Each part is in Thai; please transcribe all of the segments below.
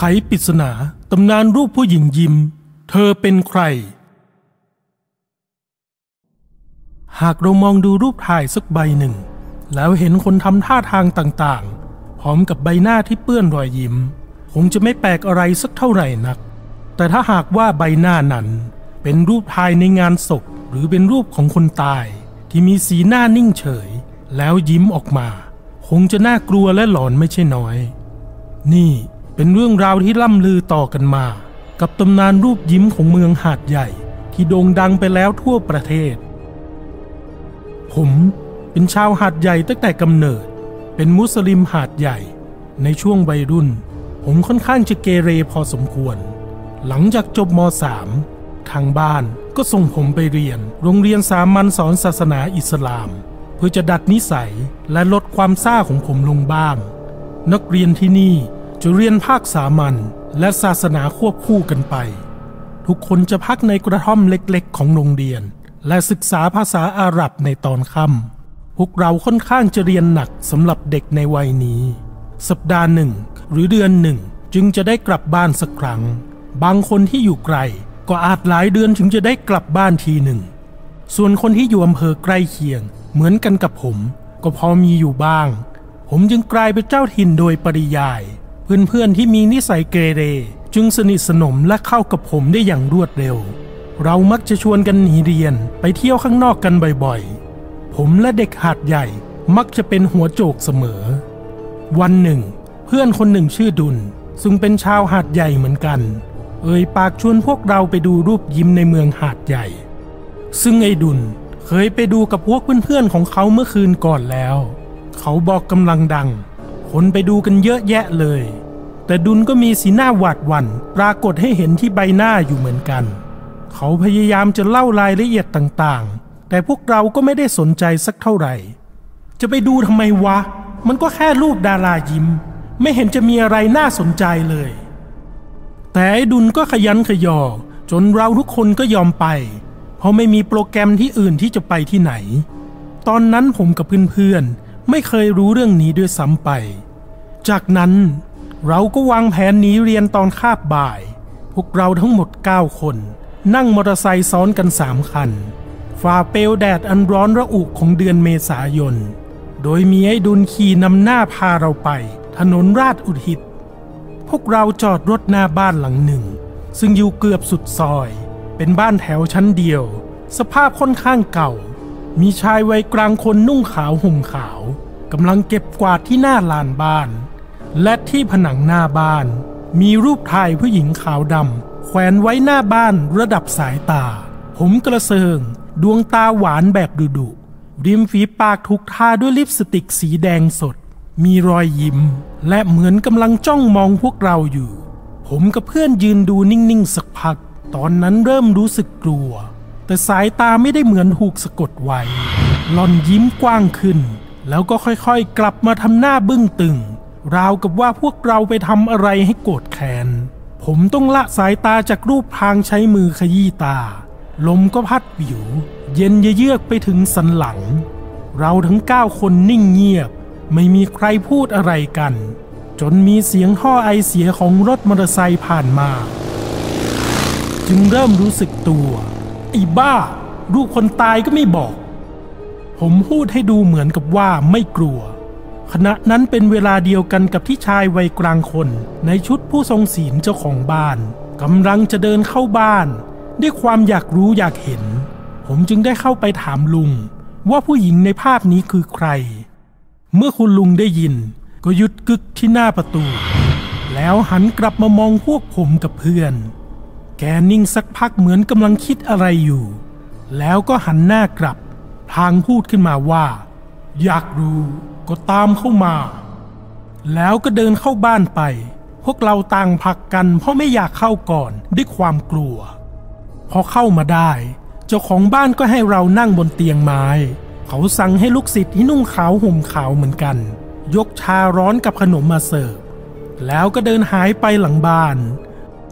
ไขปริศนาตำนานรูปผู้หญิงยิ้ม เธอเป็นใคร หากเรามองดูรูปถ่ายสักใบหนึ่ง แล้วเห็นคนทำท่าทางต่างๆ พร้อมกับใบหน้าที่เปื้อนรอยยิ้ม คงจะไม่แปลกอะไรสักเท่าไหร่นัก แต่ถ้าหากว่าใบหน้านั้นเป็นรูปถ่ายในงานศพ หรือเป็นรูปของคนตาย ที่มีสีหน้านิ่งเฉย แล้วยิ้มออกมา คงจะน่ากลัวและหลอนไม่ใช่น้อย นี่ เป็นเรื่องราวที่ล่ำลือต่อกันมา กับตำนานรูปยิ้มของเมืองหาดใหญ่ ที่โด่งดังไปแล้วทั่วประเทศ ผมเป็นชาวหาดใหญ่ตั้งแต่กำเนิด เป็นมุสลิมหาดใหญ่ ในช่วงวัยรุ่น ผมค่อนข้างจะเกเรพอสมควร หลังจากจบม .3 ทางบ้านก็ส่งผมไปเรียน โรงเรียนสามัญสอนศาสนาอิสลาม เพื่อจะดัดนิสัยและลดความซ่าของผมลงบ้าง นักเรียนที่นี่ จะเรียนภาคสามัญและศาสนาควบคู่กันไป ทุกคนจะพักในกระท่อมเล็กๆ ของโรงเรียน และศึกษาภาษาอาหรับในตอนค่ำพวกเราค่อนข้างจะเรียนหนักสำหรับเด็กในวัยนี้ สัปดาห์หนึ่งหรือเดือนหนึ่งจึงจะได้กลับบ้านสักครั้ง บางคนที่อยู่ไกลก็อาจหลายเดือนถึงจะได้กลับบ้านทีหนึ่ง ส่วนคนที่อยู่อำเภอใกล้เคียง เหมือนกันกับผม ก็พอมีอยู่บ้าง ผมจึงกลายเป็นเจ้าถิ่นโดยปริยาย เพื่อนๆที่มีนิสัยเกเรจึงสนิทสนมและเข้ากับผมได้อย่างรวดเร็ว เรามักจะชวนกันหนีเรียนไปเที่ยวข้างนอกกันบ่อยๆ ผมและเด็กหาดใหญ่มักจะเป็นหัวโจกเสมอ วันหนึ่ง เพื่อนคนหนึ่งชื่อดุล ซึ่งเป็นชาวหาดใหญ่เหมือนกัน เอ่ยปากชวนพวกเราไปดูรูปยิ้มในเมืองหาดใหญ่ ซึ่งไอ้ดุลเคยไปดูกับพวกเพื่อนๆของเขาเมื่อคืนก่อนแล้ว เขาบอกกำลังดัง คนไปดูกันเยอะแยะเลย แต่ดุลก็มีสีหน้าหวาดหวั่นปรากฏให้เห็นที่ใบหน้าอยู่เหมือนกัน เขาพยายามจะเล่ารายละเอียดต่างๆ แต่พวกเราก็ไม่ได้สนใจสักเท่าไหร่ จะไปดูทำไมวะ มันก็แค่รูปดารายิ้ม ไม่เห็นจะมีอะไรน่าสนใจเลย แต่ไอ้ดุลก็ขยันขยอ จนเราทุกคนก็ยอมไป เพราะไม่มีโปรแกรมที่อื่นที่จะไปที่ไหน ตอนนั้นผมกับเพื่อนๆ ไม่เคยรู้เรื่องนี้ด้วยซ้ำไป จากนั้นเราก็วางแผนหนีเรียนตอนคาบบ่าย พวกเราทั้งหมด 9 คน นั่งมอเตอร์ไซค์ซ้อนกันสามคัน ฝ่าเปลวแดดอันร้อนระอุของเดือนเมษายน โดยมีไอ้ดุลขี่นำหน้าพาเราไป ถนนราชอุทิศ พวกเราจอดรถหน้าบ้านหลังหนึ่ง ซึ่งอยู่เกือบสุดซอย เป็นบ้านแถวชั้นเดียว สภาพค่อนข้างเก่า มีชายวัยกลางคนนุ่งขาวห่มขาวกำลังเก็บกวาดที่หน้าลานบ้าน และที่ผนังหน้าบ้าน มีรูปถ่ายผู้หญิงขาวดำแขวนไว้หน้าบ้านระดับสายตา ผมกระเซิง ดวงตาหวานแบบดุดุริมฝีปากถูกทาด้วยลิปสติกสีแดงสด มีรอยยิ้ม และเหมือนกำลังจ้องมองพวกเราอยู่ ผมกับเพื่อนยืนดูนิ่งๆสักพัก ตอนนั้นเริ่มรู้สึกกลัว แต่สายตาไม่ได้เหมือนถูกสะกดไว้หลอนยิ้มกว้างขึ้น แล้วก็ค่อยๆ กลับมาทำหน้าบึ้งตึง ราวกับว่าพวกเราไปทำอะไรให้โกรธแค้น ผมต้องละสายตาจากรูปพางใช้มือขยี้ตา ลมก็พัดวิว เย็นเยือกไปถึงสันหลัง เราทั้งเก้าคนนิ่งเงียบ ไม่มีใครพูดอะไรกัน จนมีเสียงท่อไอเสียของรถมอเตอร์ไซค์ผ่านมา จึงเริ่มรู้สึกตัว อ้บ้ารูปคนตายก็ไม่บอก ผมพูดให้ดูเหมือนกับว่าไม่กลัว ขณะนั้นเป็นเวลาเดียวกันกับที่ชายวัยกลางคน ในชุดผู้ทรงศีลเจ้าของบ้านกำลังจะเดินเข้าบ้าน ด้วยความอยากรู้อยากเห็น ผมจึงได้เข้าไปถามลุง ว่าผู้หญิงในภาพนี้คือใคร เมื่อคุณลุงได้ยิน ก็หยุดกึกที่หน้าประตู แล้วหันกลับมามองพวกผมกับเพื่อน แกนิ่งสักพักเหมือนกำลังคิดอะไรอยู่ แล้วก็หันหน้ากลับ พลางพูดขึ้นมาว่า อยากรู้ก็ตามเข้ามา แล้วก็เดินเข้าบ้านไป พวกเราต่างผลักกันเพราะไม่อยากเข้าก่อนด้วยความกลัว พอเข้ามาได้ เจ้าของบ้านก็ให้เรานั่งบนเตียงไม้ เขาสั่งให้ลูกศิษย์ที่นุ่งขาวห่มขาวเหมือนกัน ยกชาร้อนกับขนมมาเสิร์ฟแล้วก็เดินหายไปหลังบ้าน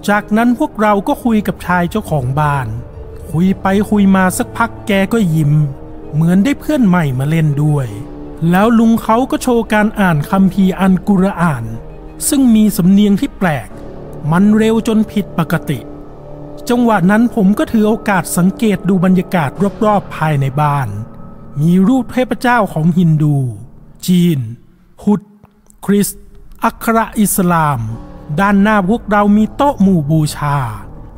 จากนั้นพวกเราก็คุยกับชายเจ้าของบ้าน คุยไปคุยมาสักพักแกก็ยิ้ม เหมือนได้เพื่อนใหม่มาเล่นด้วย แล้วลุงเขาก็โชว์การอ่านคัมภีร์อันกุรอาน ซึ่งมีสำเนียงที่แปลก มันเร็วจนผิดปกติ จังหวะนั้นผมก็ถือโอกาสสังเกตดูบรรยากาศรอบๆภายในบ้าน มีรูปเทพเจ้าของฮินดู จีน พุทธ คริสต์อัครอิสลาม ด้านหน้าพวกเรามีโต๊ะหมู่บูชา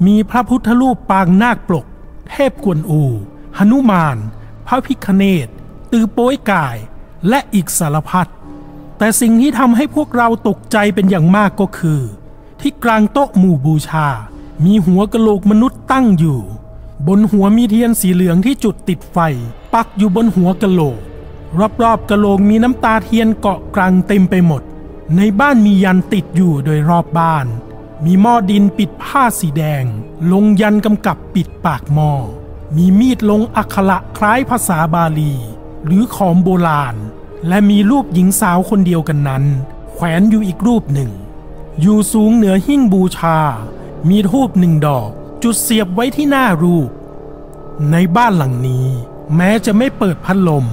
มีพระพุทธรูปปางนาคปลก เทพกวนอูหนุมาน พระพิคเนตตือโป้ยกาย และอีกสารพัด แต่สิ่งที่ทำให้พวกเราตกใจเป็นอย่างมากก็คือ ที่กลางโต๊ะหมู่บูชา มีหัวกะโหลกมนุษย์ตั้งอยู่ บนหัวมีเทียนสีเหลืองที่จุดติดไฟ ปักอยู่บนหัวกะโหลก รอบๆกะโหลกมีน้ำตาเทียนเกาะกลางเต็มไปหมด ในบ้านมียันติดอยู่โดยรอบบ้าน มีหม้อดินปิดผ้าสีแดง ลงยันกำกับปิดปากหม้อ มีมีดลงอักขระคล้ายภาษาบาลี หรือขอมโบราณ และมีรูปหญิงสาวคนเดียวกันนั้น แขวนอยู่อีกรูปหนึ่ง อยู่สูงเหนือหิ้งบูชา มีทูบหนึ่งดอก จุดเสียบไว้ที่หน้ารูป ในบ้านหลังนี้ แม้จะไม่เปิดพัดลม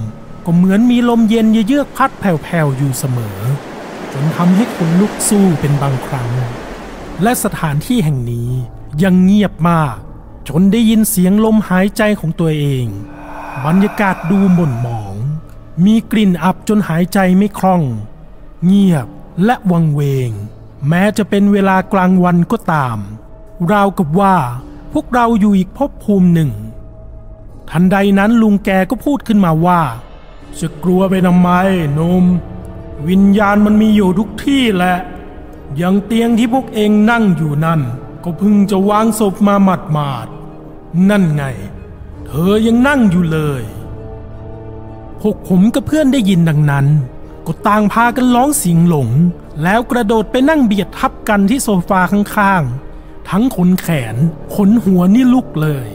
ก็เหมือนมีลมเย็นเยือกพัดแผ่วๆอยู่เสมอ จนทำให้คนลุกสู้เป็นบางครั้ง และสถานที่แห่งนี้ยังเงียบมาก จนได้ยินเสียงลมหายใจของตัวเอง บรรยากาศดูหม่นหมอง มีกลิ่นอับจนหายใจไม่คล่อง เงียบและวังเวง แม้จะเป็นเวลากลางวันก็ตาม ราวกับว่าพวกเราอยู่อีกภพภูมิหนึ่ง ทันใดนั้นลุงแกก็พูดขึ้นมาว่าจะกลัวไปทำไมนม วิญญาณมันมีอยู่ทุกที่แหละ อย่างเตียงที่พวกเองนั่งอยู่นั่น ก็เพิ่งจะวางศพมาหมัดหมาดๆนั่นไง เธอยังนั่งอยู่เลย พวกผมกับเพื่อนได้ยินดังนั้น ก็ต่างพากันร้องเสียงหลง แล้วกระโดดไปนั่งเบียดทับกันที่โซฟาข้างๆ ทั้งขนแขน ขนหัวนี่ลุกเลย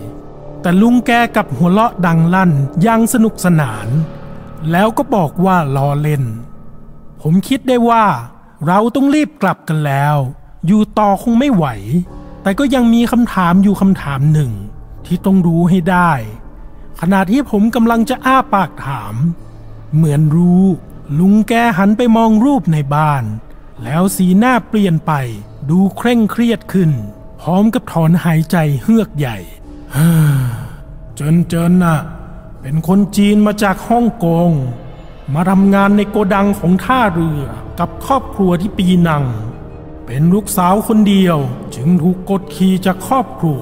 แต่ลุงแกกับหัวเราะดังลั่นยังสนุกสนาน แล้วก็บอกว่าล้อเล่น ผมคิดได้ว่า เราต้องรีบกลับกันแล้ว อยู่ต่อคงไม่ไหว แต่ก็ยังมีคำถามอยู่คำถามหนึ่ง ที่ต้องรู้ให้ได้ ขณะที่ผมกำลังจะอ้าปากถาม เหมือนรู้ ลุงแกหันไปมองรูปในบ้าน แล้วสีหน้าเปลี่ยนไป ดูเคร่งเครียดขึ้น พร้อมกับถอนหายใจเฮือกใหญ่เจินเจินน่ะ เป็นคนจีนมาจากฮ่องกง มาทำงานในโกดังของท่าเรือกับครอบครัวที่ปีนัง เป็นลูกสาวคนเดียวจึงถูกกดขี่จากครอบครัว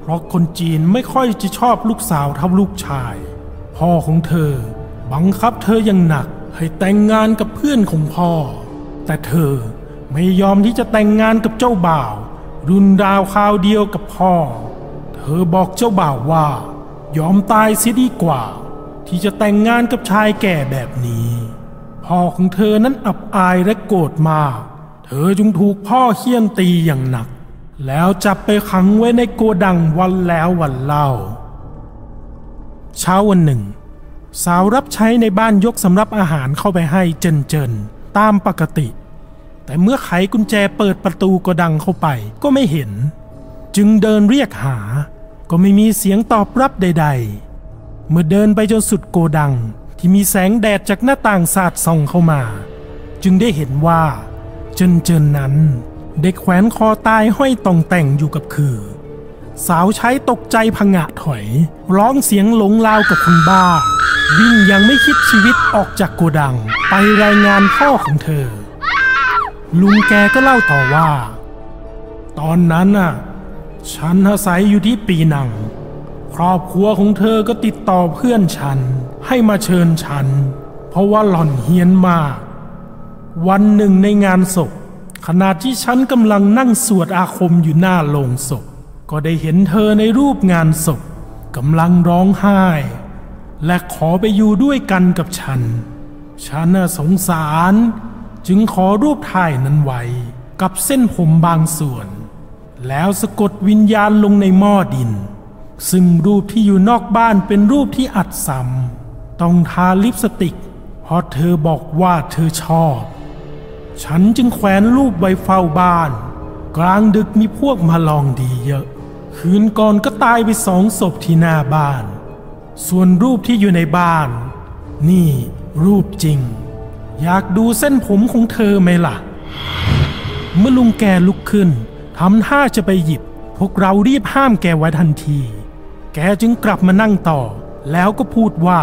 เพราะคนจีนไม่ค่อยจะชอบลูกสาวเท่าลูกชาย พ่อของเธอบังคับเธออย่างหนักให้แต่งงานกับเพื่อนของพ่อ แต่เธอไม่ยอมที่จะแต่งงานกับเจ้าบ่าว รุนดาวคราวเดียวกับพ่อ เธอบอกเจ้าบ่าวว่า ยอมตายเสียดีกว่า ที่จะแต่งงานกับชายแก่แบบนี้ พ่อของเธอนั้นอับอายและโกรธมาก เธอจึงถูกพ่อเคี่ยนตีอย่างหนัก แล้วจับไปขังไว้ในโกดังวันแล้ววันเล่า เช้าวันหนึ่ง สาวรับใช้ในบ้านยกสำรับอาหารเข้าไปให้เจนเจนตามปกติ แต่เมื่อไขกุญแจเปิดประตูโกดังเข้าไปก็ไม่เห็น จึงเดินเรียกหา ก็ไม่มีเสียงตอบรับใด ๆ เมื่อเดินไปจนสุดโกดังที่มีแสงแดดจากหน้าต่างสาดส่องเข้ามา จึงได้เห็นว่าเจนเจนนั้น เด็กแขวนคอตายห้อยตองแต่งอยู่กับคือ สาวใช้ตกใจพงะถอย ร้องเสียงหลงลาวกับคนบ้า วิ่งยังไม่คิดชีวิตออกจากโกดัง ไปรายงานพ่อของเธอ ลุงแกก็เล่าต่อว่า ตอนนั้นน่ะ ฉันอาศัยอยู่ที่ปีนัง ครอบครัวของเธอก็ติดต่อเพื่อนฉัน ให้มาเชิญฉัน เพราะว่าหล่อนเฮี้ยนมาก วันหนึ่งในงานศพ ขณะที่ฉันกำลังนั่งสวดอาคมอยู่หน้าโลงศพ ก็ได้เห็นเธอในรูปงานศพกำลังร้องไห้ และขอไปอยู่ด้วยกันกับฉัน ฉันน่ะสงสาร จึงขอรูปถ่ายนั้นไว้ กับเส้นผมบางส่วน แล้วสะกดวิญญาณลงในหม้อดิน ซึ่งรูปที่อยู่นอกบ้านเป็นรูปที่อัดซ้ำต้องทาลิปสติก เพราะเธอบอกว่าเธอชอบ ฉันจึงแขวนรูปไว้เฝ้าบ้าน กลางดึกมีพวกมาลองดีเยอะ คืนก่อนก็ตายไปสองศพที่หน้าบ้าน ส่วนรูปที่อยู่ในบ้าน นี่รูปจริง อยากดูเส้นผมของเธอไหมล่ะ เมื่อลุงแกลุกขึ้นทำท่าจะไปหยิบ พวกเรารีบห้ามแกไว้ทันที แกจึงกลับมานั่งต่อ แล้วก็พูดว่า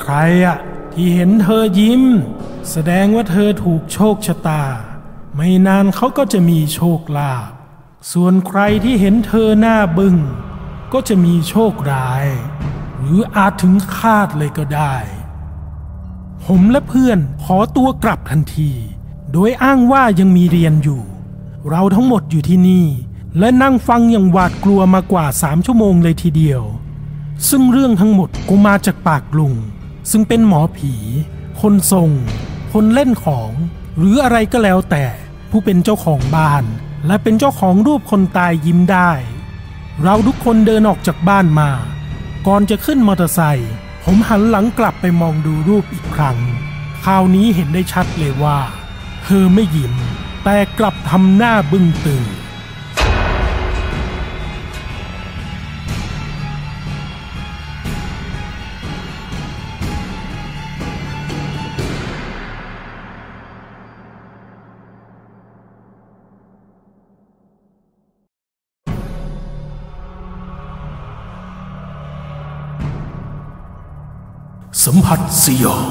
ใครอะที่เห็นเธอยิ้ม แสดงว่าเธอถูกโชคชะตา ไม่นานเขาก็จะมีโชคลาภส่วนใครที่เห็นเธอหน้าบึง้งก็จะมีโชคร้าย หรืออาจถึงคาดเลยก็ได้ ผมและเพื่อนขอตัวกลับทันที โดยอ้างว่ายังมีเรียนอยู่ เราทั้งหมดอยู่ที่นี่ และนั่งฟังอย่างหวาดกลัวมากว่าสามชั่วโมงเลยทีเดียว ซึ่งเรื่องทั้งหมดก็มาจากปากลุง ซึ่งเป็นหมอผี คนทรง คนเล่นของ หรืออะไรก็แล้วแต่ ผู้เป็นเจ้าของบ้าน และเป็นเจ้าของรูปคนตายยิ้มได้ เราทุกคนเดินออกจากบ้านมา ก่อนจะขึ้นมอเตอร์ไซค์ผมหันหลังกลับไปมองดูรูปอีกครั้ง คราวนี้เห็นได้ชัดเลยว่า เธอไม่ยิ้ม แต่กลับทำหน้าบึ้งตึง สัมผัสสยอง